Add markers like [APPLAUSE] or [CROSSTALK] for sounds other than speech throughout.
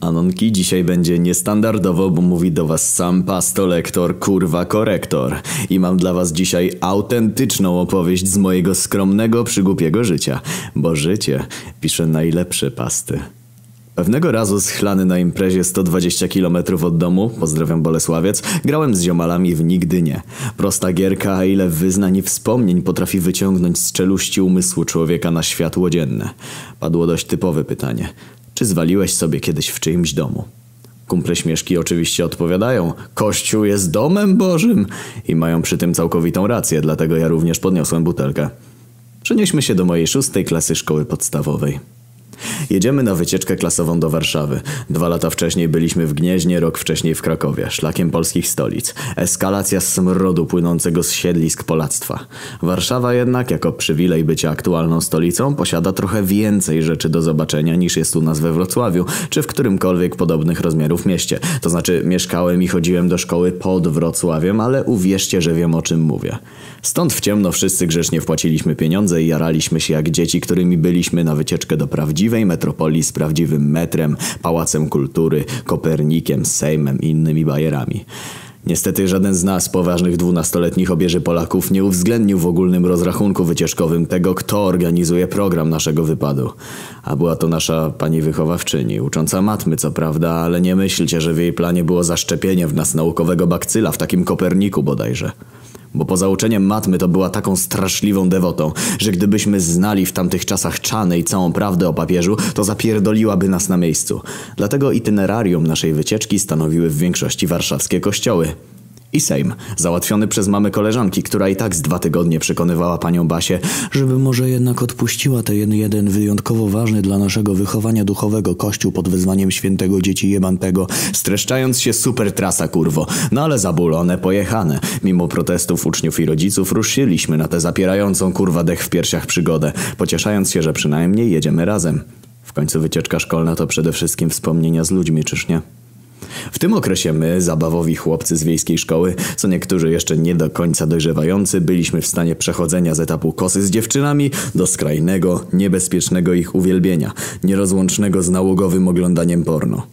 Anonki, dzisiaj będzie niestandardowo, bo mówi do was sam pastolektor, kurwa korektor. I mam dla was dzisiaj autentyczną opowieść z mojego skromnego, przygłupiego życia. Bo życie pisze najlepsze pasty. Pewnego razu schlany na imprezie 120 km od domu, pozdrawiam Bolesławiec, grałem z ziomalami w Nigdy Nie. Prosta gierka, a ile wyznań i wspomnień potrafi wyciągnąć z czeluści umysłu człowieka na światło dzienne. Padło dość typowe pytanie. Czy zwaliłeś sobie kiedyś w czyimś domu? Kumple śmieszki oczywiście odpowiadają Kościół jest domem Bożym i mają przy tym całkowitą rację, dlatego ja również podniosłem butelkę. Przenieśmy się do mojej szóstej klasy szkoły podstawowej. Jedziemy na wycieczkę klasową do Warszawy. Dwa lata wcześniej byliśmy w Gnieźnie, rok wcześniej w Krakowie, szlakiem polskich stolic. Eskalacja smrodu płynącego z siedlisk polactwa. Warszawa jednak, jako przywilej bycia aktualną stolicą, posiada trochę więcej rzeczy do zobaczenia niż jest u nas we Wrocławiu, czy w którymkolwiek podobnych rozmiarów mieście. To znaczy mieszkałem i chodziłem do szkoły pod Wrocławiem, ale uwierzcie, że wiem o czym mówię. Stąd w ciemno wszyscy grzecznie wpłaciliśmy pieniądze i jaraliśmy się jak dzieci, którymi byliśmy na wycieczkę do prawdziwej metropolii z prawdziwym metrem, pałacem kultury, Kopernikiem, Sejmem i innymi bajerami. Niestety żaden z nas, poważnych dwunastoletnich obieży Polaków, nie uwzględnił w ogólnym rozrachunku wycieczkowym tego, kto organizuje program naszego wypadu. A była to nasza pani wychowawczyni, ucząca matmy co prawda, ale nie myślcie, że w jej planie było zaszczepienie w nas naukowego bakcyla w takim Koperniku bodajże. Bo poza uczeniem matmy to była taką straszliwą dewotą, że gdybyśmy znali w tamtych czasach czany i całą prawdę o papieżu, to zapierdoliłaby nas na miejscu. Dlatego itinerarium naszej wycieczki stanowiły w większości warszawskie kościoły. I Sejm, załatwiony przez mamy koleżanki, która i tak z dwa tygodnie przekonywała panią Basię, żeby może jednak odpuściła ten jeden wyjątkowo ważny dla naszego wychowania duchowego kościół pod wezwaniem świętego dzieci jebantego, streszczając się super trasa kurwo, no ale zabulone, pojechane. Mimo protestów uczniów i rodziców ruszyliśmy na tę zapierającą kurwa dech w piersiach przygodę, pocieszając się, że przynajmniej jedziemy razem. W końcu wycieczka szkolna to przede wszystkim wspomnienia z ludźmi, czyż nie? W tym okresie my, zabawowi chłopcy z wiejskiej szkoły, co niektórzy jeszcze nie do końca dojrzewający, byliśmy w stanie przechodzenia z etapu kosy z dziewczynami do skrajnego, niebezpiecznego ich uwielbienia, nierozłącznego z nałogowym oglądaniem porno.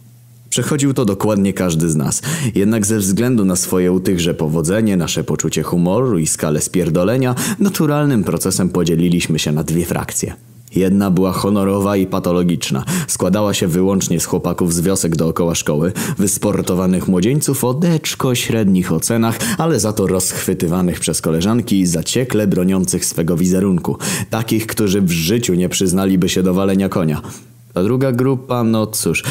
Przechodził to dokładnie każdy z nas, jednak ze względu na swoje u tychże powodzenie, nasze poczucie humoru i skalę spierdolenia, naturalnym procesem podzieliliśmy się na dwie frakcje – Jedna była honorowa i patologiczna. Składała się wyłącznie z chłopaków z wiosek dookoła szkoły, wysportowanych młodzieńców o deczko średnich ocenach, ale za to rozchwytywanych przez koleżanki i zaciekle broniących swego wizerunku. Takich, którzy w życiu nie przyznaliby się do walenia konia. A druga grupa, no cóż...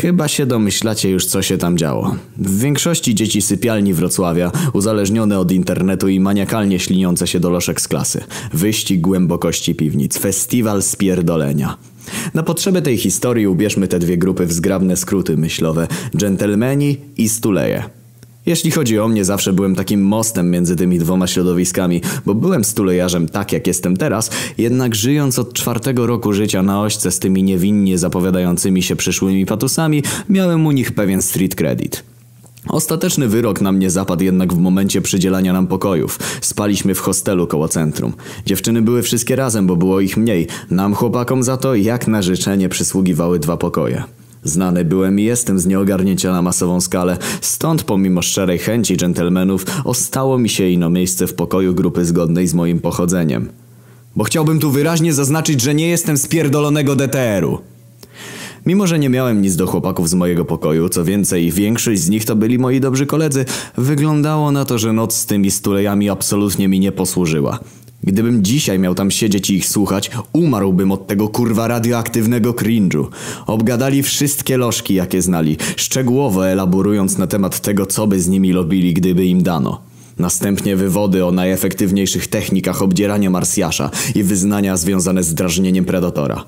Chyba się domyślacie już co się tam działo. W większości dzieci sypialni Wrocławia, uzależnione od internetu i maniakalnie śliniące się do loszek z klasy. Wyścig głębokości piwnic, festiwal spierdolenia. Na potrzeby tej historii ubierzmy te dwie grupy w zgrabne skróty myślowe. Dżentelmeni i stuleje. Jeśli chodzi o mnie, zawsze byłem takim mostem między tymi dwoma środowiskami, bo byłem stulejarzem tak jak jestem teraz, jednak żyjąc od czwartego roku życia na ośce z tymi niewinnie zapowiadającymi się przyszłymi patusami, miałem u nich pewien street credit. Ostateczny wyrok na mnie zapadł jednak w momencie przydzielania nam pokojów. Spaliśmy w hostelu koło centrum. Dziewczyny były wszystkie razem, bo było ich mniej. Nam chłopakom za to jak na życzenie przysługiwały dwa pokoje. Znany byłem i jestem z nieogarnięcia na masową skalę, stąd pomimo szczerej chęci dżentelmenów ostało mi się ino miejsce w pokoju grupy zgodnej z moim pochodzeniem. Bo chciałbym tu wyraźnie zaznaczyć, że nie jestem z pierdolonego DTR-u. Mimo, że nie miałem nic do chłopaków z mojego pokoju, co więcej, większość z nich to byli moi dobrzy koledzy, wyglądało na to, że noc z tymi stulejami absolutnie mi nie posłużyła. Gdybym dzisiaj miał tam siedzieć i ich słuchać, umarłbym od tego kurwa radioaktywnego cringe'u. Obgadali wszystkie lożki, jakie znali, szczegółowo elaborując na temat tego, co by z nimi robili, gdyby im dano. Następnie wywody o najefektywniejszych technikach obdzierania Marsjasza i wyznania związane z drażnieniem predatora.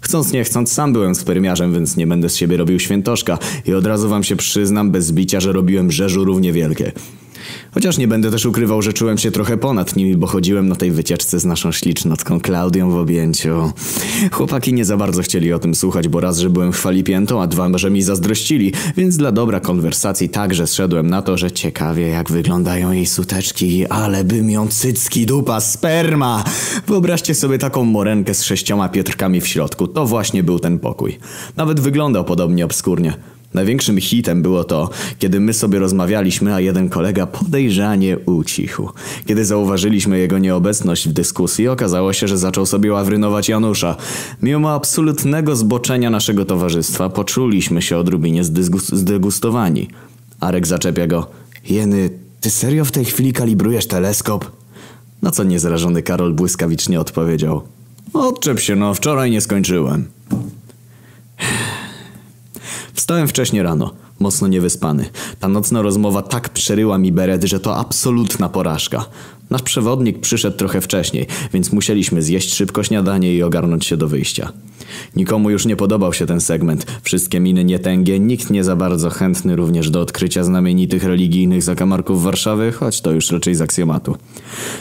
Chcąc nie chcąc, sam byłem spermiarzem, więc nie będę z siebie robił świętoszka i od razu wam się przyznam bez bicia, że robiłem rzeżu równie wielkie. Chociaż nie będę też ukrywał, że czułem się trochę ponad nimi, bo chodziłem na tej wycieczce z naszą ślicznotką Klaudią w objęciu. Chłopaki nie za bardzo chcieli o tym słuchać, bo raz, że byłem chwalipiętą, a dwa, że mi zazdrościli, więc dla dobra konwersacji także zszedłem na to, że ciekawie jak wyglądają jej suteczki, ale bym ją cycki dupa sperma! Wyobraźcie sobie taką morenkę z sześcioma pietrkami w środku, to właśnie był ten pokój. Nawet wyglądał podobnie obskurnie. Największym hitem było to, kiedy my sobie rozmawialiśmy, a jeden kolega podejrzanie ucichł. Kiedy zauważyliśmy jego nieobecność w dyskusji, okazało się, że zaczął sobie ławrynować Janusza. Mimo absolutnego zboczenia naszego towarzystwa, poczuliśmy się odrobinie zdegustowani. Arek zaczepia go. Jeny, ty serio w tej chwili kalibrujesz teleskop? Na co niezrażony Karol błyskawicznie odpowiedział. Odczep się, no wczoraj nie skończyłem. Wstałem wcześnie rano, mocno niewyspany. Ta nocna rozmowa tak przeryła mi beret, że to absolutna porażka. Nasz przewodnik przyszedł trochę wcześniej, więc musieliśmy zjeść szybko śniadanie i ogarnąć się do wyjścia. Nikomu już nie podobał się ten segment. Wszystkie miny nietęgie, nikt nie za bardzo chętny również do odkrycia znamienitych religijnych zakamarków Warszawy, choć to już raczej z aksjomatu.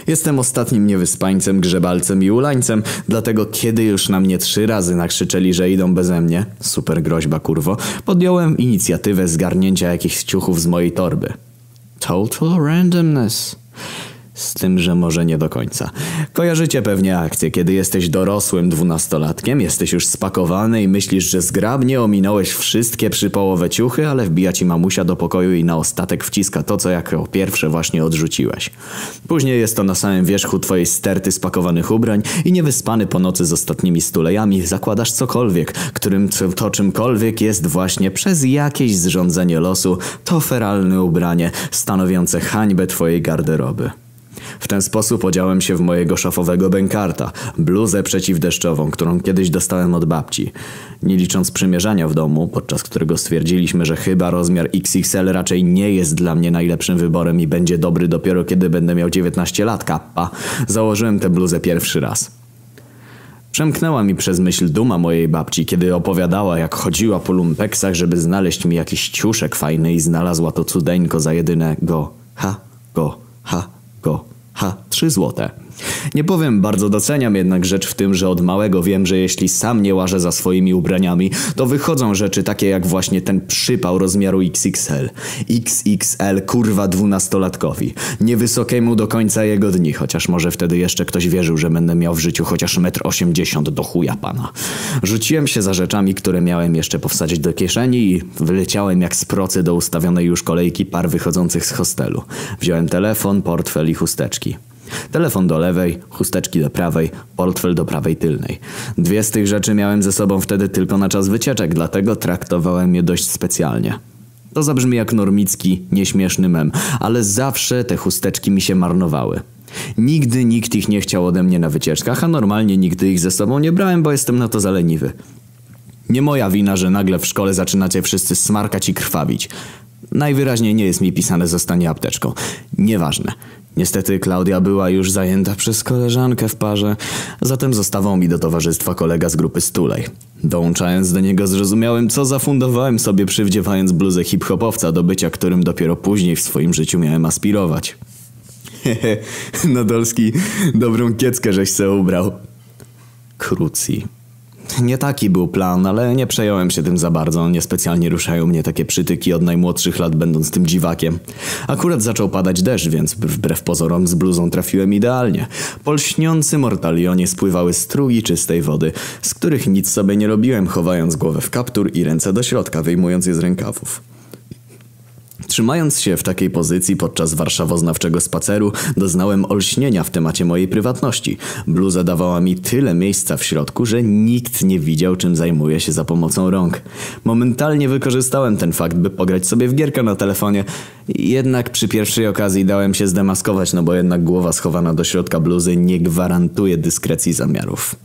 Jestem ostatnim niewyspańcem, grzebalcem i ulańcem, dlatego kiedy już na mnie trzy razy nakrzyczeli, że idą beze mnie, super groźba kurwo, podjąłem inicjatywę zgarnięcia jakichś ciuchów z mojej torby. Total randomness. Z tym, że może nie do końca. Kojarzycie pewnie akcję, kiedy jesteś dorosłym dwunastolatkiem, jesteś już spakowany i myślisz, że zgrabnie ominąłeś wszystkie przypołowe ciuchy, ale wbija ci mamusia do pokoju i na ostatek wciska to, co jako pierwsze właśnie odrzuciłeś. Później jest to na samym wierzchu twojej sterty spakowanych ubrań i niewyspany po nocy z ostatnimi stulejami zakładasz cokolwiek, którym to czymkolwiek jest właśnie przez jakieś zrządzenie losu to feralne ubranie stanowiące hańbę twojej garderoby. W ten sposób odziałem się w mojego szafowego bękarta, bluzę przeciwdeszczową, którą kiedyś dostałem od babci. Nie licząc przymierzania w domu, podczas którego stwierdziliśmy, że chyba rozmiar XXL raczej nie jest dla mnie najlepszym wyborem i będzie dobry dopiero kiedy będę miał 19 lat kappa, założyłem tę bluzę pierwszy raz. Przemknęła mi przez myśl duma mojej babci, kiedy opowiadała, jak chodziła po lumpeksach, żeby znaleźć mi jakiś ciuszek fajny i znalazła to cudeńko za jedynego ha, go, ha, go. Ha, trzy złote. Nie powiem, bardzo doceniam jednak rzecz w tym, że od małego wiem, że jeśli sam nie łażę za swoimi ubraniami, to wychodzą rzeczy takie jak właśnie ten przypał rozmiaru XXL. XXL kurwa dwunastolatkowi. Niewysokiemu do końca jego dni, chociaż może wtedy jeszcze ktoś wierzył, że będę miał w życiu chociaż metr osiemdziesiąt do chuja pana. Rzuciłem się za rzeczami, które miałem jeszcze powsadzić do kieszeni i wyleciałem jak z procy do ustawionej już kolejki par wychodzących z hostelu. Wziąłem telefon, portfel i chusteczki. Telefon do lewej, chusteczki do prawej, portfel do prawej tylnej. Dwie z tych rzeczy miałem ze sobą wtedy tylko na czas wycieczek, dlatego traktowałem je dość specjalnie. To zabrzmi jak normicki, nieśmieszny mem, ale zawsze te chusteczki mi się marnowały. Nigdy nikt ich nie chciał ode mnie na wycieczkach, a normalnie nigdy ich ze sobą nie brałem, bo jestem na to zaleniwy. Nie moja wina, że nagle w szkole zaczynacie wszyscy smarkać i krwawić. Najwyraźniej nie jest mi pisane zostanie apteczką. Nieważne. Niestety Klaudia była już zajęta przez koleżankę w parze, zatem zostawał mi do towarzystwa kolega z grupy Stulej. Dołączając do niego zrozumiałem, co zafundowałem sobie przywdziewając bluzę hip-hopowca do bycia, którym dopiero później w swoim życiu miałem aspirować. Hehe, [LAUGHS] Nadolski, dobrą kieckę żeś se ubrał. Krucji. Nie taki był plan, ale nie przejąłem się tym za bardzo. Niespecjalnie ruszają mnie takie przytyki od najmłodszych lat, będąc tym dziwakiem. Akurat zaczął padać deszcz, więc wbrew pozorom z bluzą trafiłem idealnie. Po lśniącym mortalionie spływały strugi czystej wody, z których nic sobie nie robiłem, chowając głowę w kaptur i ręce do środka, wyjmując je z rękawów. Trzymając się w takiej pozycji podczas warszawoznawczego spaceru, doznałem olśnienia w temacie mojej prywatności. Bluza dawała mi tyle miejsca w środku, że nikt nie widział, czym zajmuję się za pomocą rąk. Momentalnie wykorzystałem ten fakt, by pograć sobie w gierkę na telefonie. Jednak przy pierwszej okazji dałem się zdemaskować, no bo jednak głowa schowana do środka bluzy nie gwarantuje dyskrecji zamiarów.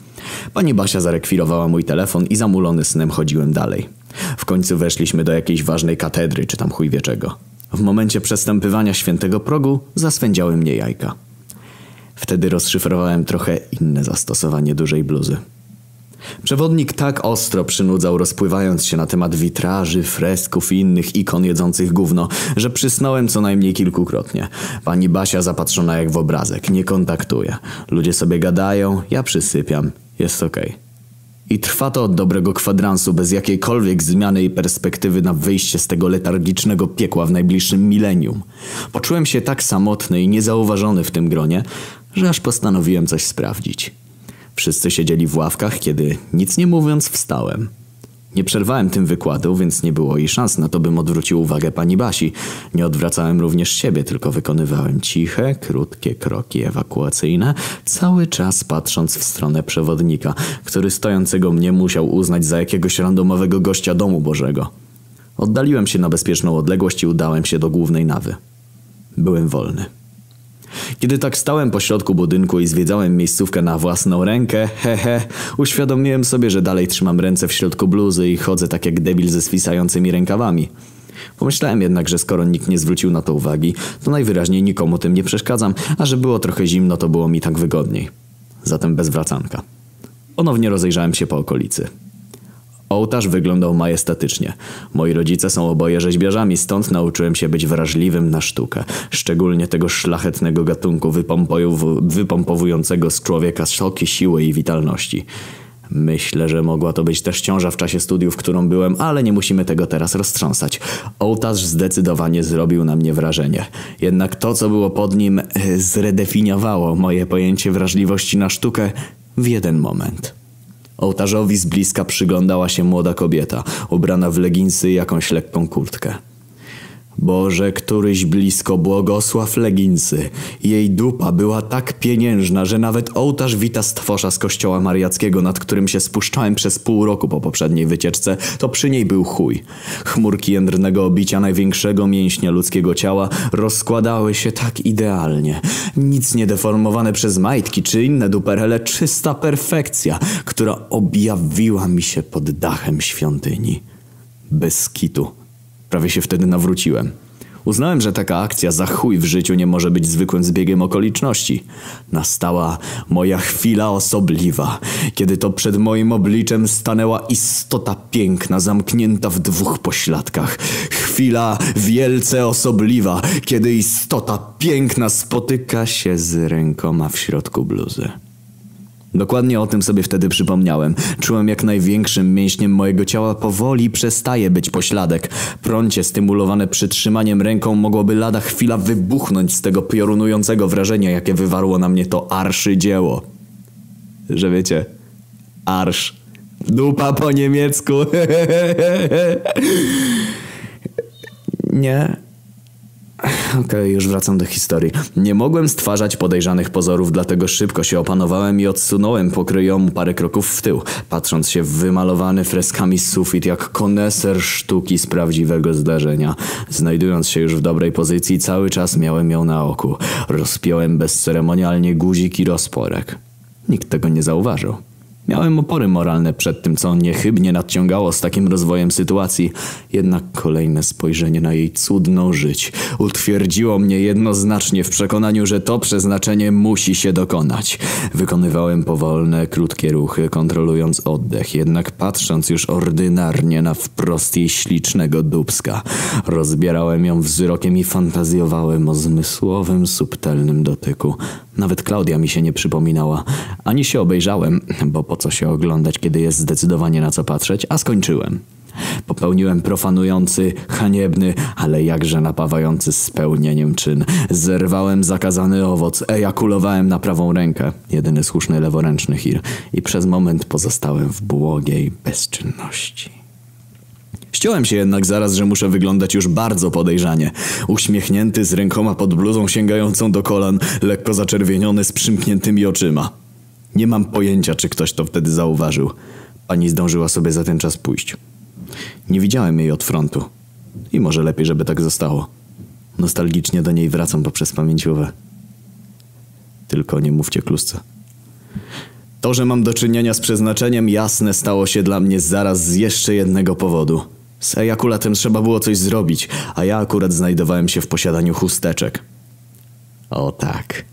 Pani Basia zarekwirowała mój telefon i zamulony snem chodziłem dalej. W końcu weszliśmy do jakiejś ważnej katedry, czy tam chuj wie czego. W momencie przestępywania świętego progu zaswędziały mnie jajka. Wtedy rozszyfrowałem trochę inne zastosowanie dużej bluzy. Przewodnik tak ostro przynudzał, rozpływając się na temat witraży, fresków i innych ikon jedzących gówno, że przysnąłem co najmniej kilkukrotnie. Pani Basia zapatrzona jak w obrazek, nie kontaktuje. Ludzie sobie gadają, ja przysypiam. Jest okej. Okay. I trwa to od dobrego kwadransu, bez jakiejkolwiek zmiany i perspektywy na wyjście z tego letargicznego piekła w najbliższym milenium. Poczułem się tak samotny i niezauważony w tym gronie, że aż postanowiłem coś sprawdzić. Wszyscy siedzieli w ławkach, kiedy, nic nie mówiąc, wstałem. Nie przerwałem tym wykładu, więc nie było jej szans na to, bym odwrócił uwagę pani Basi. Nie odwracałem również siebie, tylko wykonywałem ciche, krótkie kroki ewakuacyjne, cały czas patrząc w stronę przewodnika, który stojącego mnie musiał uznać za jakiegoś randomowego gościa domu Bożego. Oddaliłem się na bezpieczną odległość i udałem się do głównej nawy. Byłem wolny. Kiedy tak stałem po środku budynku i zwiedzałem miejscówkę na własną rękę, hehe, uświadomiłem sobie, że dalej trzymam ręce w środku bluzy i chodzę tak jak debil ze swisającymi rękawami. Pomyślałem jednak, że skoro nikt nie zwrócił na to uwagi, to najwyraźniej nikomu tym nie przeszkadzam, a że było trochę zimno, to było mi tak wygodniej. Zatem bez wracanka. Ponownie rozejrzałem się po okolicy. Ołtarz wyglądał majestatycznie. Moi rodzice są oboje rzeźbiarzami, stąd nauczyłem się być wrażliwym na sztukę. Szczególnie tego szlachetnego gatunku wypompowującego z człowieka soki siły i witalności. Myślę, że mogła to być też ciąża w czasie studiów, którą byłem, ale nie musimy tego teraz roztrząsać. Ołtarz zdecydowanie zrobił na mnie wrażenie. Jednak to, co było pod nim, e, zredefiniowało moje pojęcie wrażliwości na sztukę w jeden moment. Ołtarzowi z bliska przyglądała się młoda kobieta, ubrana w leginsy i jakąś lekką kurtkę. Boże, któryś blisko błogosław leginsy. Jej dupa była tak pieniężna, że nawet ołtarz wita stwosza z kościoła mariackiego, nad którym się spuszczałem przez pół roku po poprzedniej wycieczce, to przy niej był chuj. Chmurki jędrnego obicia największego mięśnia ludzkiego ciała rozkładały się tak idealnie. Nic nie deformowane przez majtki czy inne duperele, czysta perfekcja, która objawiła mi się pod dachem świątyni. Bez kitu. Prawie się wtedy nawróciłem. Uznałem, że taka akcja za chuj w życiu nie może być zwykłym zbiegiem okoliczności. Nastała moja chwila osobliwa, kiedy to przed moim obliczem stanęła istota piękna, zamknięta w dwóch pośladkach. Chwila wielce osobliwa, kiedy istota piękna spotyka się z rękoma w środku bluzy. Dokładnie o tym sobie wtedy przypomniałem. Czułem jak największym mięśniem mojego ciała powoli przestaje być pośladek. Prącie stymulowane przytrzymaniem ręką mogłoby lada chwila wybuchnąć z tego piorunującego wrażenia, jakie wywarło na mnie to arszydzieło. Że wiecie, arsz. Dupa po niemiecku. [LAUGHS] Nie, [LAUGHS] Okej, okay, już wracam do historii. Nie mogłem stwarzać podejrzanych pozorów, dlatego szybko się opanowałem i odsunąłem pokryjomu parę kroków w tył, patrząc się w wymalowany freskami sufit jak koneser sztuki z prawdziwego zdarzenia. Znajdując się już w dobrej pozycji, cały czas miałem ją na oku. Rozpiąłem bezceremonialnie guzik i rozporek. Nikt tego nie zauważył. Miałem opory moralne przed tym, co niechybnie nadciągało z takim rozwojem sytuacji, jednak kolejne spojrzenie na jej cudną żyć utwierdziło mnie jednoznacznie w przekonaniu, że to przeznaczenie musi się dokonać. Wykonywałem powolne, krótkie ruchy, kontrolując oddech, jednak patrząc już ordynarnie na wprost jej ślicznego dubska. Rozbierałem ją wzrokiem i fantazjowałem o zmysłowym, subtelnym dotyku. Nawet Klaudia mi się nie przypominała. Ani się obejrzałem, bo po co się oglądać, kiedy jest zdecydowanie na co patrzeć, a skończyłem. Popełniłem profanujący, haniebny, ale jakże napawający spełnieniem czyn. Zerwałem zakazany owoc, ejakulowałem na prawą rękę, jedyny słuszny leworęczny hir, i przez moment pozostałem w błogiej bezczynności. Ściąłem się jednak zaraz, że muszę wyglądać już bardzo podejrzanie. Uśmiechnięty, z rękoma pod bluzą sięgającą do kolan, lekko zaczerwieniony, z przymkniętymi oczyma. Nie mam pojęcia, czy ktoś to wtedy zauważył. Pani zdążyła sobie za ten czas pójść. Nie widziałem jej od frontu. I może lepiej, żeby tak zostało. Nostalgicznie do niej wracam poprzez pamięciowe. Tylko nie mówcie klusce. To, że mam do czynienia z przeznaczeniem jasne stało się dla mnie zaraz z jeszcze jednego powodu – z ejakulatem trzeba było coś zrobić, a ja akurat znajdowałem się w posiadaniu chusteczek. O tak.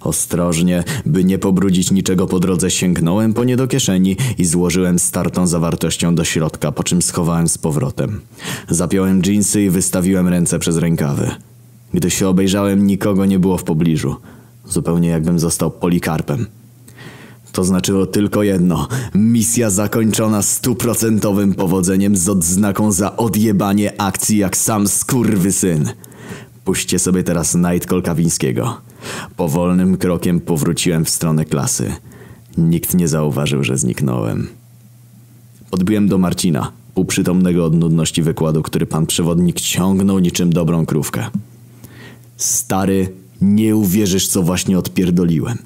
Ostrożnie, by nie pobrudzić niczego po drodze, sięgnąłem po nie do kieszeni i złożyłem startą zawartością do środka, po czym schowałem z powrotem. Zapiąłem dżinsy i wystawiłem ręce przez rękawy. Gdy się obejrzałem, nikogo nie było w pobliżu. Zupełnie jakbym został polikarpem. To znaczyło tylko jedno. Misja zakończona stuprocentowym powodzeniem z odznaką za odjebanie akcji jak sam skurwysyn. Puśćcie sobie teraz Nightcall Kawińskiego. Powolnym krokiem powróciłem w stronę klasy. Nikt nie zauważył, że zniknąłem. Podbiłem do Marcina, półprzytomnego od nudności wykładu, który pan przewodnik ciągnął niczym dobrą krówkę. Stary, nie uwierzysz, co właśnie odpierdoliłem.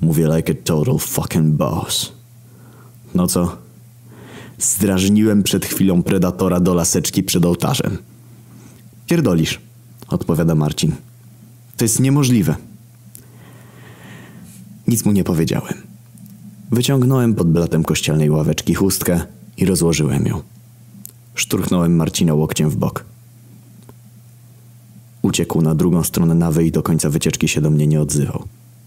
Mówię like a total fucking boss. No co? Zdrażniłem przed chwilą predatora do laseczki przed ołtarzem. Pierdolisz, odpowiada Marcin. To jest niemożliwe. Nic mu nie powiedziałem. Wyciągnąłem pod blatem kościelnej ławeczki chustkę i rozłożyłem ją. Szturchnąłem Marcina łokciem w bok. Uciekł na drugą stronę nawy i do końca wycieczki się do mnie nie odzywał.